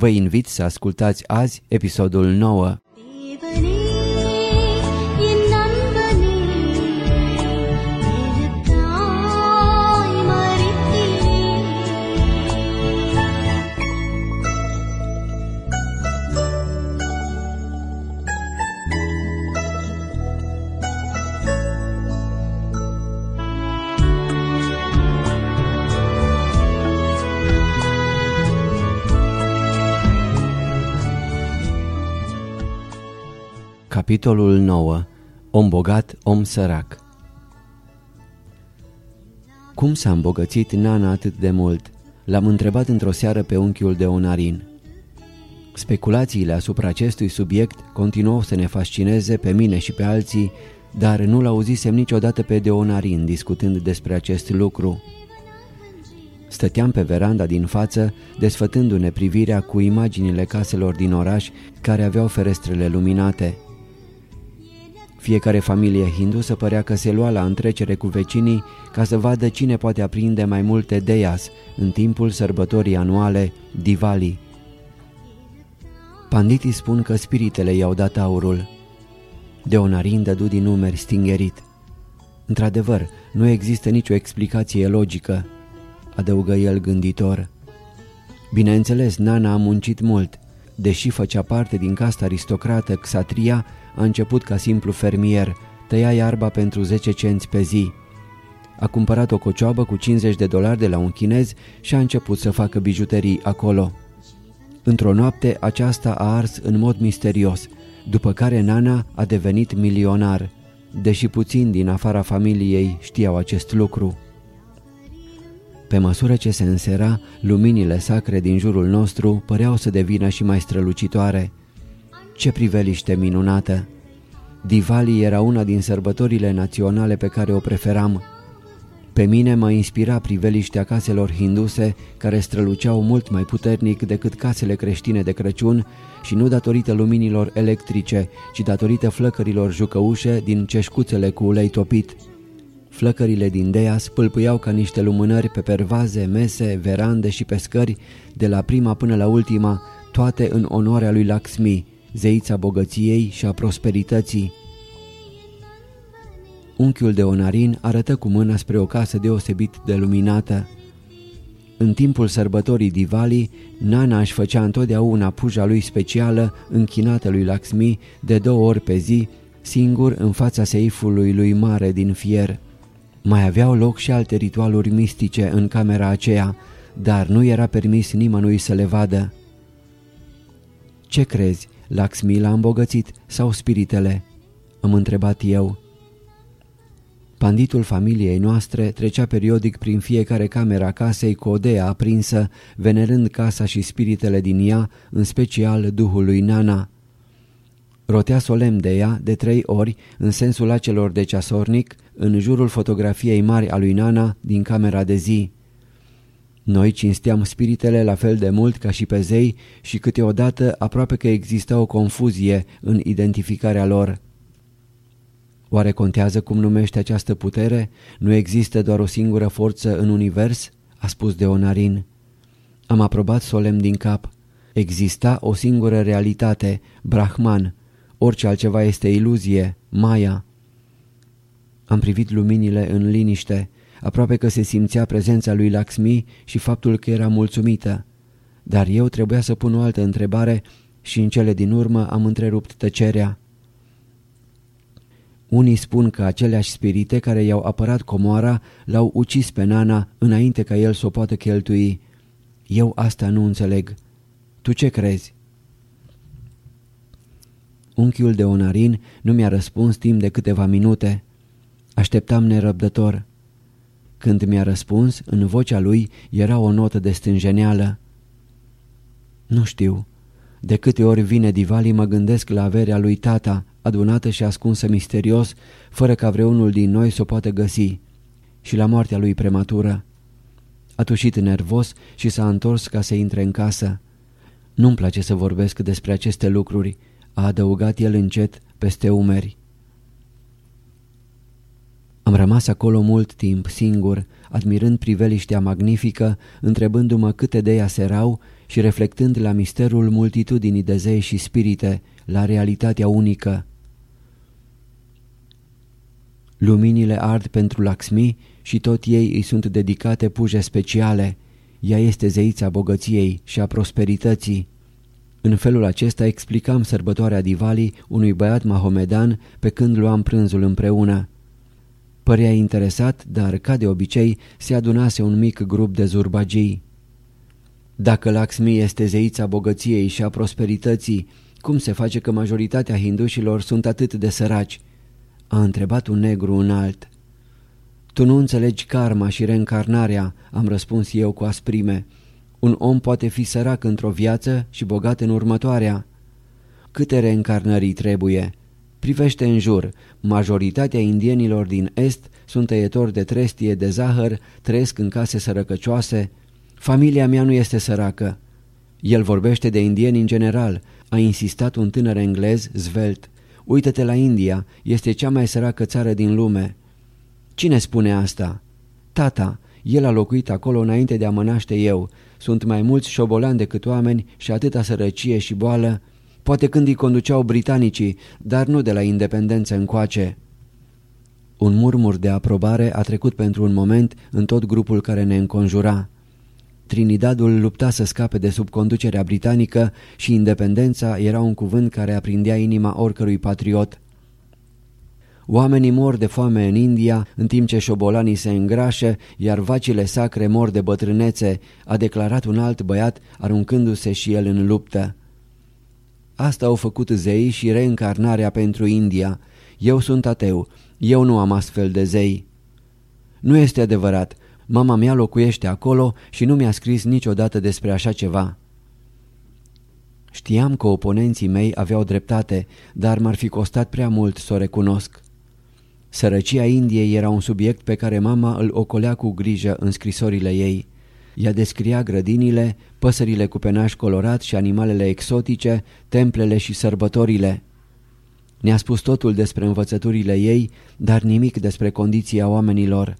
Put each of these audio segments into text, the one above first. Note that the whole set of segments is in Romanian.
Vă invit să ascultați azi episodul 9. Capitolul 9. Om bogat, om sărac Cum s-a îmbogățit Nana atât de mult? L-am întrebat într-o seară pe unchiul de Onarin. Speculațiile asupra acestui subiect continuau să ne fascineze pe mine și pe alții, dar nu l-auzisem niciodată pe Deonarin discutând despre acest lucru. Stăteam pe veranda din față, desfătându-ne privirea cu imaginile caselor din oraș care aveau ferestrele luminate. Fiecare familie hindu se părea că se lua la întrecere cu vecinii ca să vadă cine poate aprinde mai multe deyas în timpul sărbătorii anuale Diwali. Panditii spun că spiritele i-au dat aurul. Deonarin dădu din numeri stingerit. Într-adevăr, nu există nicio explicație logică, adăugă el gânditor. Bineînțeles, Nana a muncit mult. Deși făcea parte din casta aristocrată Xatria, a început ca simplu fermier, tăia iarba pentru 10 cenți pe zi. A cumpărat o cocioabă cu 50 de dolari de la un chinez și a început să facă bijuterii acolo. Într-o noapte aceasta a ars în mod misterios, după care Nana a devenit milionar, deși puțin din afara familiei știau acest lucru. Pe măsură ce se însera, luminile sacre din jurul nostru păreau să devină și mai strălucitoare. Ce priveliște minunată! Diwali era una din sărbătorile naționale pe care o preferam. Pe mine mă inspira priveliștea caselor hinduse care străluceau mult mai puternic decât casele creștine de Crăciun și nu datorită luminilor electrice, ci datorită flăcărilor jucăușe din ceșcuțele cu ulei topit. Flăcările din Dea spâlpâiau ca niște lumânări pe pervaze, mese, verande și pescări, de la prima până la ultima, toate în onoarea lui Laxmi, zeița bogăției și a prosperității. Unchiul de Onarin arătă cu mâna spre o casă deosebit de luminată. În timpul sărbătorii Diwali, Nana își făcea întotdeauna puja lui specială, închinată lui Laxmi, de două ori pe zi, singur în fața seifului lui mare din fier. Mai aveau loc și alte ritualuri mistice în camera aceea, dar nu era permis nimănui să le vadă. Ce crezi? Laxmi l-a îmbogățit sau spiritele? Am întrebat eu. Panditul familiei noastre trecea periodic prin fiecare cameră a casei cu o dea aprinsă, venerând casa și spiritele din ea, în special duhul lui Nana. Rotea solemn de ea de trei ori în sensul acelor de ceasornic, în jurul fotografiei mari a lui Nana din camera de zi. Noi cinsteam spiritele la fel de mult ca și pe zei și câteodată aproape că exista o confuzie în identificarea lor. Oare contează cum numește această putere? Nu există doar o singură forță în univers? a spus Deonarin. Am aprobat solemn din cap. Exista o singură realitate, Brahman. Orice altceva este iluzie, Maya. Am privit luminile în liniște, aproape că se simțea prezența lui Laxmi și faptul că era mulțumită. Dar eu trebuia să pun o altă întrebare și în cele din urmă am întrerupt tăcerea. Unii spun că aceleași spirite care i-au apărat comoara l-au ucis pe Nana înainte ca el să o poată cheltui. Eu asta nu înțeleg. Tu ce crezi? Unchiul de onarin nu mi-a răspuns timp de câteva minute. Așteptam nerăbdător. Când mi-a răspuns, în vocea lui era o notă de stânjeneală. Nu știu. De câte ori vine Divali mă gândesc la averea lui tata, adunată și ascunsă misterios, fără ca vreunul din noi să o poată găsi, și la moartea lui prematură. A tușit nervos și s-a întors ca să intre în casă. Nu-mi place să vorbesc despre aceste lucruri, a adăugat el încet peste umeri. Am rămas acolo mult timp, singur, admirând priveliștea magnifică, întrebându-mă câte de ea serau și reflectând la misterul multitudinii de zei și spirite, la realitatea unică. Luminile ard pentru Laxmi și tot ei îi sunt dedicate puje speciale. Ea este zeița bogăției și a prosperității. În felul acesta explicam sărbătoarea Divali unui băiat mahomedan pe când luam prânzul împreună. Părea interesat, dar, ca de obicei, se adunase un mic grup de zurbagii. Dacă Laxmi este zeița bogăției și a prosperității, cum se face că majoritatea hindușilor sunt atât de săraci? A întrebat un negru înalt. Tu nu înțelegi karma și reîncarnarea, am răspuns eu cu asprime. Un om poate fi sărac într-o viață și bogat în următoarea. Câte reîncarnării trebuie? Privește în jur, majoritatea indienilor din Est sunt tăietori de trestie de zahăr, trăiesc în case sărăcăcioase. Familia mea nu este săracă. El vorbește de indieni în general, a insistat un tânăr englez zvelt. Uită-te la India, este cea mai săracă țară din lume. Cine spune asta? Tata, el a locuit acolo înainte de a mă naște eu. Sunt mai mulți șobolani decât oameni și atâta sărăcie și boală. Poate când îi conduceau britanicii, dar nu de la independență încoace. Un murmur de aprobare a trecut pentru un moment în tot grupul care ne înconjura. Trinidadul lupta să scape de sub conducerea britanică și independența era un cuvânt care aprindea inima oricărui patriot. Oamenii mor de foame în India, în timp ce șobolanii se îngrașă, iar vacile sacre mor de bătrânețe, a declarat un alt băiat, aruncându-se și el în luptă. Asta au făcut zei și reîncarnarea pentru India. Eu sunt ateu, eu nu am astfel de zei. Nu este adevărat, mama mea locuiește acolo și nu mi-a scris niciodată despre așa ceva. Știam că oponenții mei aveau dreptate, dar m-ar fi costat prea mult să o recunosc. Sărăcia Indiei era un subiect pe care mama îl ocolea cu grijă în scrisorile ei. Ea descria grădinile, păsările cu penaș colorat și animalele exotice, templele și sărbătorile. Ne-a spus totul despre învățăturile ei, dar nimic despre condiția oamenilor.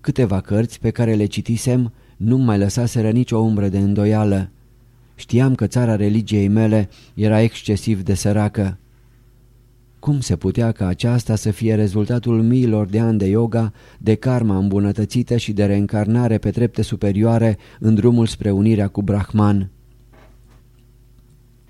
Câteva cărți pe care le citisem nu mai lăsaseră nicio umbră de îndoială. Știam că țara religiei mele era excesiv de săracă. Cum se putea ca aceasta să fie rezultatul miilor de ani de yoga, de karma îmbunătățită și de reîncarnare pe trepte superioare în drumul spre unirea cu Brahman?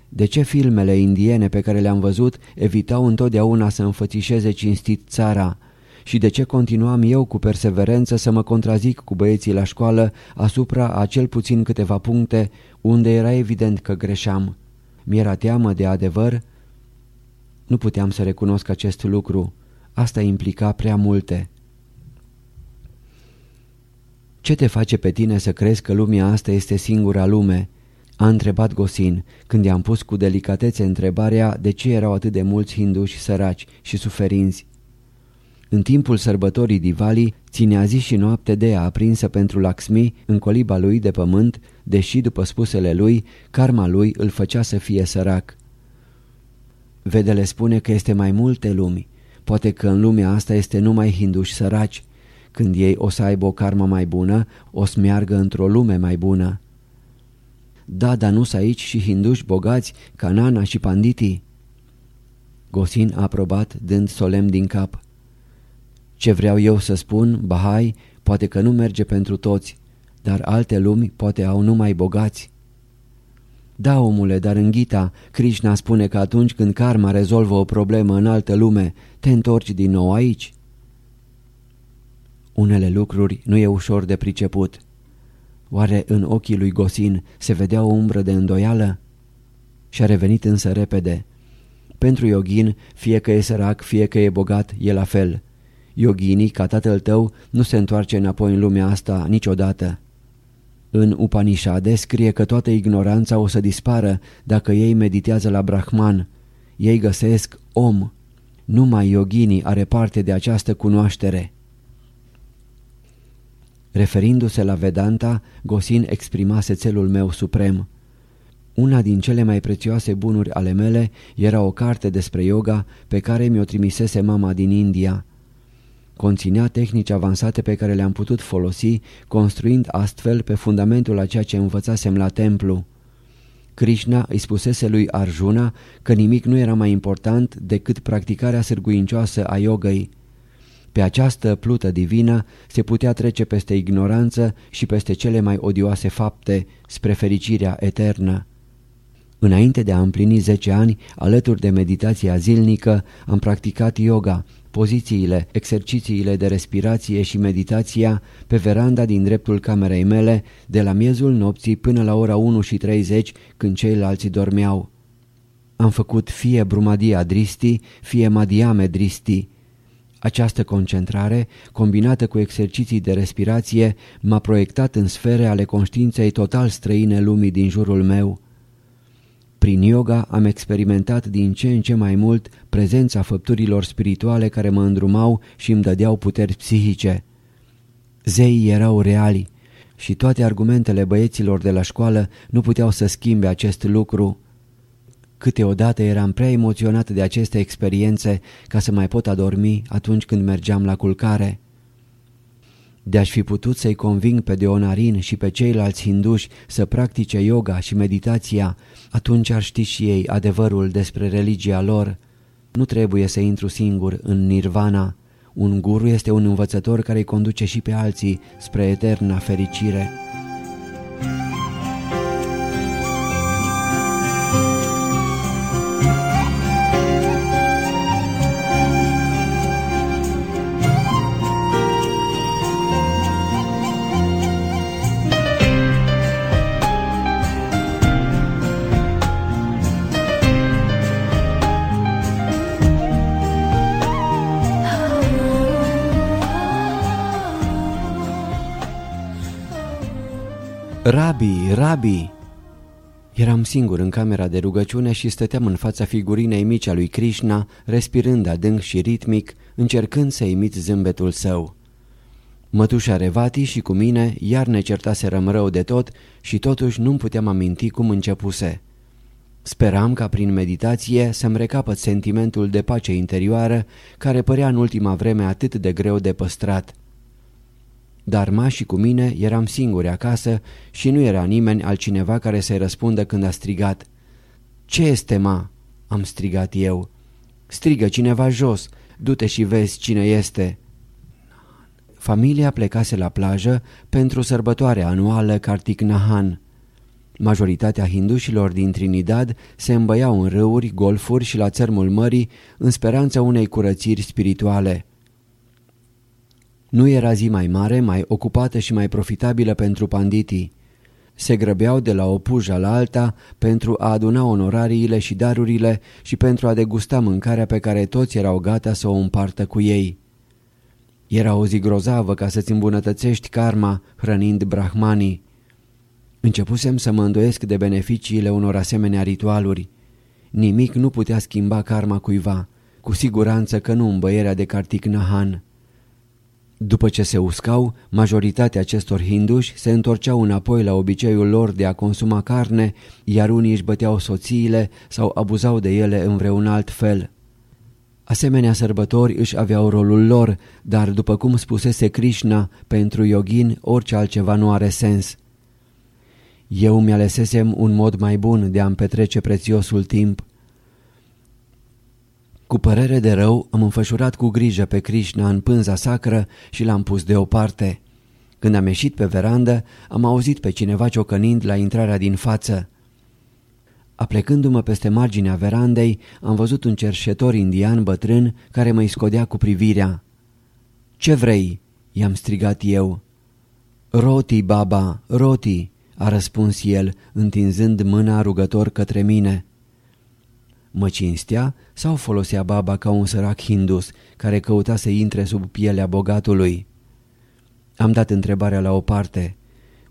De ce filmele indiene pe care le-am văzut evitau întotdeauna să înfățișeze cinstit țara? Și de ce continuam eu cu perseverență să mă contrazic cu băieții la școală asupra a cel puțin câteva puncte unde era evident că greșeam? Mi-era teamă de adevăr? Nu puteam să recunosc acest lucru. Asta implica prea multe. Ce te face pe tine să crezi că lumea asta este singura lume?" a întrebat Gosin când i-am pus cu delicatețe întrebarea de ce erau atât de mulți hinduși săraci și suferinți. În timpul sărbătorii Divali, ținea zi și noapte de aprinsă pentru Laxmi în coliba lui de pământ, deși, după spusele lui, karma lui îl făcea să fie sărac. Vedele spune că este mai multe lumi. Poate că în lumea asta este numai hinduși săraci. Când ei o să aibă o karmă mai bună, o să meargă într-o lume mai bună. Da, dar nu aici și hinduși bogați, ca Nana și Panditi? Gosin a aprobat, dând solemn din cap. Ce vreau eu să spun, Bahai, poate că nu merge pentru toți, dar alte lumi poate au numai bogați. Da, omule, dar în Gita, Krishna spune că atunci când karma rezolvă o problemă în altă lume, te întorci din nou aici. Unele lucruri nu e ușor de priceput. Oare în ochii lui Gosin se vedea o umbră de îndoială? Și-a revenit însă repede. Pentru Yogin, fie că e sărac, fie că e bogat, e la fel. Yoginii, ca tatăl tău, nu se întoarce înapoi în lumea asta niciodată. În Upanishade scrie că toată ignoranța o să dispară dacă ei meditează la Brahman. Ei găsesc om. Numai yoginii are parte de această cunoaștere. Referindu-se la Vedanta, Gosin exprimase țelul meu suprem. Una din cele mai prețioase bunuri ale mele era o carte despre yoga pe care mi-o trimisese mama din India. Conținea tehnici avansate pe care le-am putut folosi, construind astfel pe fundamentul a ceea ce învățasem la templu. Krishna îi spusese lui Arjuna că nimic nu era mai important decât practicarea sârguincioasă a yogăi. Pe această plută divină se putea trece peste ignoranță și peste cele mai odioase fapte spre fericirea eternă. Înainte de a împlini 10 ani, alături de meditația zilnică, am practicat yoga, pozițiile, exercițiile de respirație și meditația pe veranda din dreptul camerei mele de la miezul nopții până la ora 1 și 30 când ceilalți dormeau. Am făcut fie brumadia dristi, fie madiame dristi. Această concentrare, combinată cu exerciții de respirație, m-a proiectat în sfere ale conștiinței total străine lumii din jurul meu. Prin yoga am experimentat din ce în ce mai mult prezența făpturilor spirituale care mă îndrumau și îmi dădeau puteri psihice. Zeii erau reali și toate argumentele băieților de la școală nu puteau să schimbe acest lucru. Câteodată eram prea emoționat de aceste experiențe ca să mai pot adormi atunci când mergeam la culcare. De-aș fi putut să-i conving pe Deonarin și pe ceilalți hinduși să practice yoga și meditația, atunci ar ști și ei adevărul despre religia lor. Nu trebuie să intru singur în nirvana. Un guru este un învățător care îi conduce și pe alții spre eterna fericire. Rabi, Rabi! Eram singur în camera de rugăciune și stăteam în fața figurinei mici a lui Krishna, respirând adânc și ritmic, încercând să imit zâmbetul său. Mătușa Revati și cu mine iar ne certaserăm rău de tot și totuși nu-mi puteam aminti cum începuse. Speram ca prin meditație să-mi recapăt sentimentul de pace interioară care părea în ultima vreme atât de greu de păstrat. Dar ma și cu mine eram singuri acasă și nu era nimeni altcineva care să-i răspundă când a strigat. Ce este, ma?" am strigat eu. Strigă cineva jos, du-te și vezi cine este." Familia plecase la plajă pentru sărbătoarea anuală Kartik Nahan. Majoritatea hindușilor din Trinidad se îmbăiau în râuri, golfuri și la țărmul mării în speranța unei curățiri spirituale. Nu era zi mai mare, mai ocupată și mai profitabilă pentru panditii. Se grăbeau de la o pujă la alta pentru a aduna onorariile și darurile și pentru a degusta mâncarea pe care toți erau gata să o împartă cu ei. Era o zi grozavă ca să-ți îmbunătățești karma hrănind brahmanii. Începusem să mă îndoiesc de beneficiile unor asemenea ritualuri. Nimic nu putea schimba karma cuiva. cu siguranță că nu îmbăierea de Kartik Nahan. După ce se uscau, majoritatea acestor hinduși se întorceau înapoi la obiceiul lor de a consuma carne, iar unii își băteau soțiile sau abuzau de ele în vreun alt fel. Asemenea sărbători își aveau rolul lor, dar după cum spusese Krishna, pentru yogin orice altceva nu are sens. Eu mi-alesesem un mod mai bun de a-mi petrece prețiosul timp. Cu părere de rău am înfășurat cu grijă pe Krishna în pânza sacră și l-am pus deoparte. Când am ieșit pe verandă, am auzit pe cineva ciocănind la intrarea din față. Aplecându-mă peste marginea verandei, am văzut un cerșetor indian bătrân care mă scodea cu privirea. Ce vrei?" i-am strigat eu. Roti, baba, roti!" a răspuns el, întinzând mâna rugător către mine. Mă cinstea sau folosea baba ca un sărac hindus care căuta să intre sub pielea bogatului? Am dat întrebarea la o parte.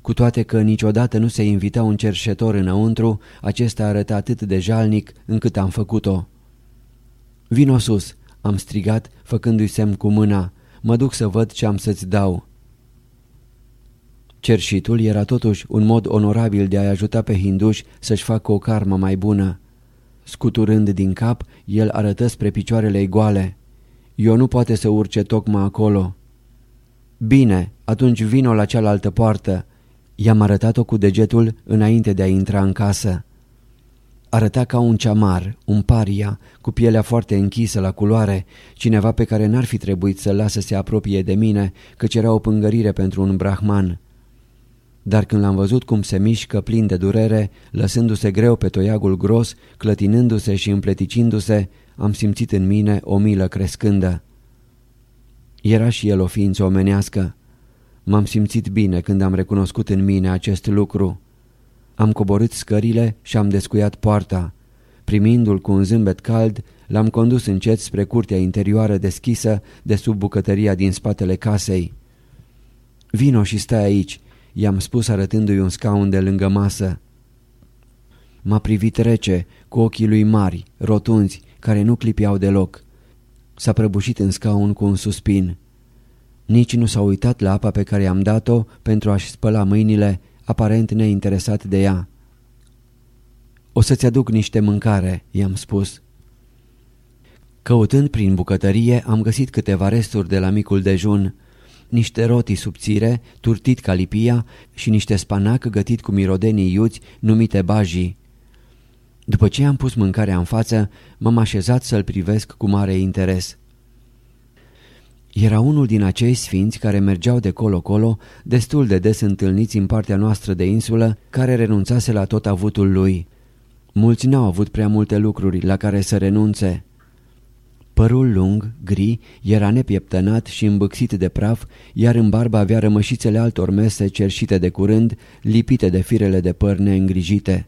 Cu toate că niciodată nu se invita un cerșetor înăuntru, acesta arăta atât de jalnic încât am făcut-o. Vino sus, am strigat, făcându-i semn cu mâna. Mă duc să văd ce am să-ți dau. Cerșitul era totuși un mod onorabil de a-i ajuta pe hinduși să-și facă o karmă mai bună. Scuturând din cap, el arătă spre picioarele goale. Eu nu poate să urce tocmai acolo. Bine, atunci vino la cealaltă poartă. I-am arătat-o cu degetul înainte de a intra în casă. Arăta ca un ceamar, un paria, cu pielea foarte închisă la culoare, cineva pe care n-ar fi trebuit să-l lasă să se apropie de mine, căci era o pângărire pentru un brahman. Dar când l-am văzut cum se mișcă plin de durere, lăsându-se greu pe toiagul gros, clătinându-se și împleticindu-se, am simțit în mine o milă crescândă. Era și el o ființă omenească. M-am simțit bine când am recunoscut în mine acest lucru. Am coborât scările și am descuiat poarta. Primindu-l cu un zâmbet cald, l-am condus încet spre curtea interioară deschisă de sub bucătăria din spatele casei. Vino și stai aici, i-am spus arătându-i un scaun de lângă masă. M-a privit rece, cu ochii lui mari, rotunzi, care nu clipiau deloc. S-a prăbușit în scaun cu un suspin. Nici nu s-a uitat la apa pe care i-am dat-o pentru a-și spăla mâinile, aparent neinteresat de ea. O să-ți aduc niște mâncare," i-am spus. Căutând prin bucătărie, am găsit câteva resturi de la micul dejun, niște roti subțire, turtit ca lipia și niște spanac gătit cu mirodenii iuți numite bajii. După ce am pus mâncarea în față, m-am așezat să-l privesc cu mare interes. Era unul din acei sfinți care mergeau de colo-colo, destul de des întâlniți în partea noastră de insulă, care renunțase la tot avutul lui. Mulți n-au avut prea multe lucruri la care să renunțe. Părul lung, gri, era nepieptănat și îmbâxit de praf, iar în barbă avea rămășițele altor mese cerșite de curând, lipite de firele de păr neîngrijite.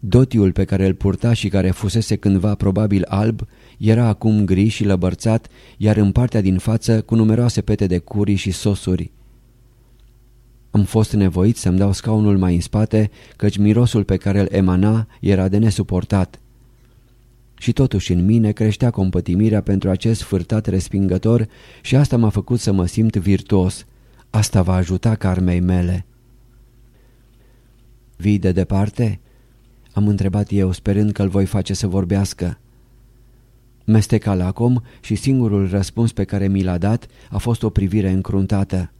Dotiul pe care îl purta și care fusese cândva probabil alb, era acum gri și lăbărțat, iar în partea din față cu numeroase pete de curi și sosuri. Am fost nevoit să-mi dau scaunul mai în spate, căci mirosul pe care îl emana era de nesuportat. Și totuși în mine creștea compătimirea pentru acest fârtat respingător și asta m-a făcut să mă simt virtuos. Asta va ajuta carmei mele. Vii de departe?" Am întrebat eu, sperând că îl voi face să vorbească. Mesteca lacom și singurul răspuns pe care mi l-a dat a fost o privire încruntată.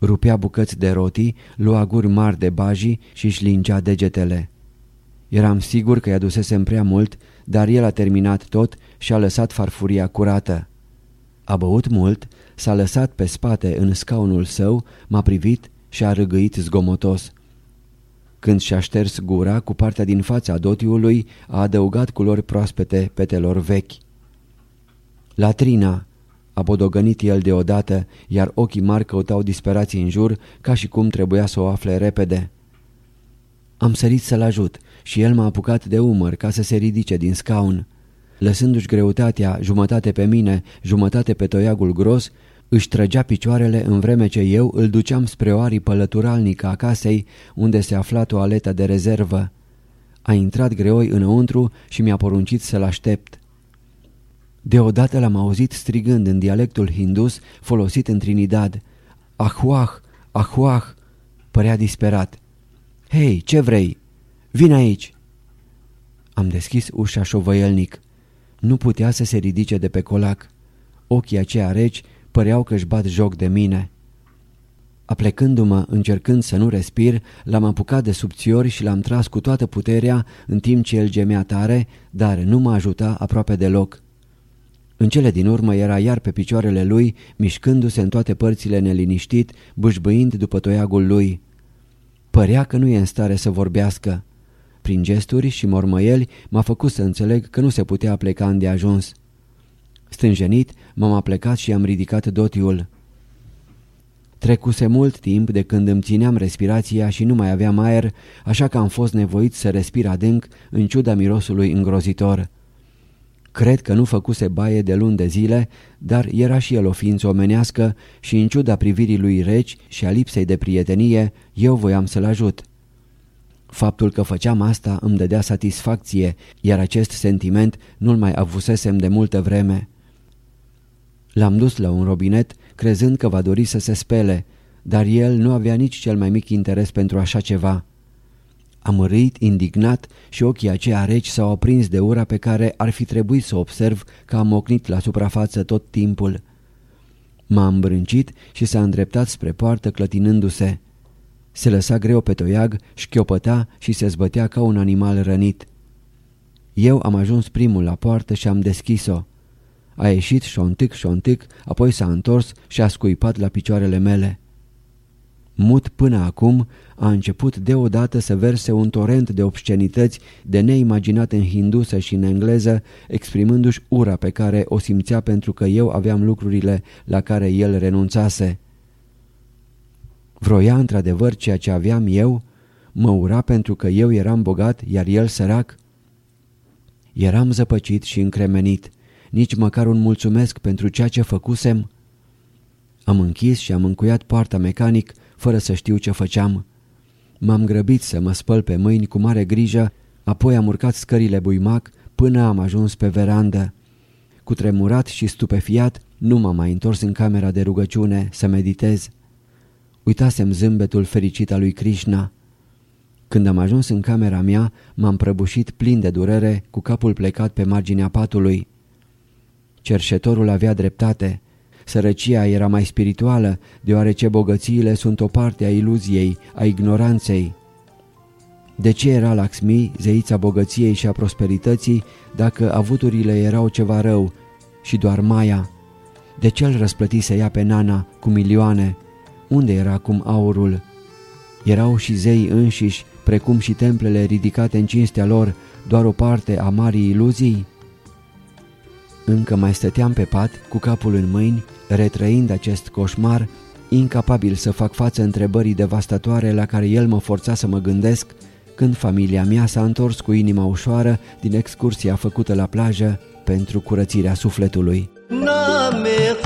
Rupea bucăți de roti, lua guri mari de baji și își lingea degetele. Eram sigur că i-a dusesem prea mult, dar el a terminat tot și a lăsat farfuria curată. A băut mult, s-a lăsat pe spate în scaunul său, m-a privit și a râgâit zgomotos. Când și-a șters gura cu partea din fața dotiului, a adăugat culori proaspete petelor vechi. Latrina, a bodogănit el deodată, iar ochii mari căutau disperații în jur, ca și cum trebuia să o afle repede. Am sărit să-l ajut și el m-a apucat de umăr ca să se ridice din scaun. Lăsându-și greutatea jumătate pe mine, jumătate pe toiagul gros, își trăgea picioarele în vreme ce eu îl duceam spre o aripă lăturalnică a casei unde se afla toaleta de rezervă. A intrat greoi înăuntru și mi-a poruncit să-l aștept. Deodată l-am auzit strigând în dialectul hindus folosit în Trinidad. Ahuah, ahuah, părea disperat. Hei, ce vrei? Vin aici! Am deschis ușa șovăielnic. Nu putea să se ridice de pe colac. Ochii aceia reci păreau că își bat joc de mine. Aplecându-mă, încercând să nu respir, l-am apucat de subțiori și l-am tras cu toată puterea în timp ce el gemea tare, dar nu mă ajuta aproape deloc. În cele din urmă era iar pe picioarele lui, mișcându-se în toate părțile neliniștit, bâșbâind după toiagul lui. Părea că nu e în stare să vorbească. Prin gesturi și mormăieli m-a făcut să înțeleg că nu se putea pleca îndeajuns. Stânjenit, m-am aplecat și am ridicat dotiul. Trecuse mult timp de când îmi țineam respirația și nu mai aveam aer, așa că am fost nevoit să respir adânc în ciuda mirosului îngrozitor. Cred că nu făcuse baie de luni de zile, dar era și el o ființă omenească și în ciuda privirii lui reci și a lipsei de prietenie, eu voiam să-l ajut. Faptul că făceam asta îmi dădea satisfacție, iar acest sentiment nu-l mai avusesem de multă vreme. L-am dus la un robinet, crezând că va dori să se spele, dar el nu avea nici cel mai mic interes pentru așa ceva. Am râit, indignat și ochii aceia reci s-au aprins de ura pe care ar fi trebuit să observ că am ocnit la suprafață tot timpul. M-a îmbrâncit și s-a îndreptat spre poartă clătinându-se. Se lăsa greu pe toiag, șchiopăta și se zbătea ca un animal rănit. Eu am ajuns primul la poartă și am deschis-o. A ieșit șontic, șontic, apoi s-a întors și a scuipat la picioarele mele. Mut până acum, a început deodată să verse un torent de obscenități de neimaginat în hindusă și în engleză, exprimându-și ura pe care o simțea pentru că eu aveam lucrurile la care el renunțase. Vroia într-adevăr ceea ce aveam eu? Mă ura pentru că eu eram bogat, iar el sărac? Eram zăpăcit și încremenit. Nici măcar un mulțumesc pentru ceea ce făcusem? Am închis și am încuiat poarta mecanic, fără să știu ce făceam. M-am grăbit să mă spăl pe mâini cu mare grijă, apoi am urcat scările buimac până am ajuns pe verandă. Cu tremurat și stupefiat, nu m-am mai întors în camera de rugăciune să meditez. Uitasem zâmbetul fericit al lui Krishna. Când am ajuns în camera mea, m-am prăbușit plin de durere, cu capul plecat pe marginea patului. Cerșetorul avea dreptate. Sărăcia era mai spirituală, deoarece bogățiile sunt o parte a iluziei, a ignoranței. De ce era Laxmi, zeița bogăției și a prosperității, dacă avuturile erau ceva rău și doar Maia? De ce îl răsplătise ea pe Nana cu milioane? Unde era acum aurul? Erau și zei înșiși, precum și templele ridicate în cinstea lor, doar o parte a marii iluzii? Încă mai stăteam pe pat, cu capul în mâini, retrăind acest coșmar, incapabil să fac față întrebării devastatoare la care el mă forța să mă gândesc, când familia mea s-a întors cu inima ușoară din excursia făcută la plajă pentru curățirea sufletului. Name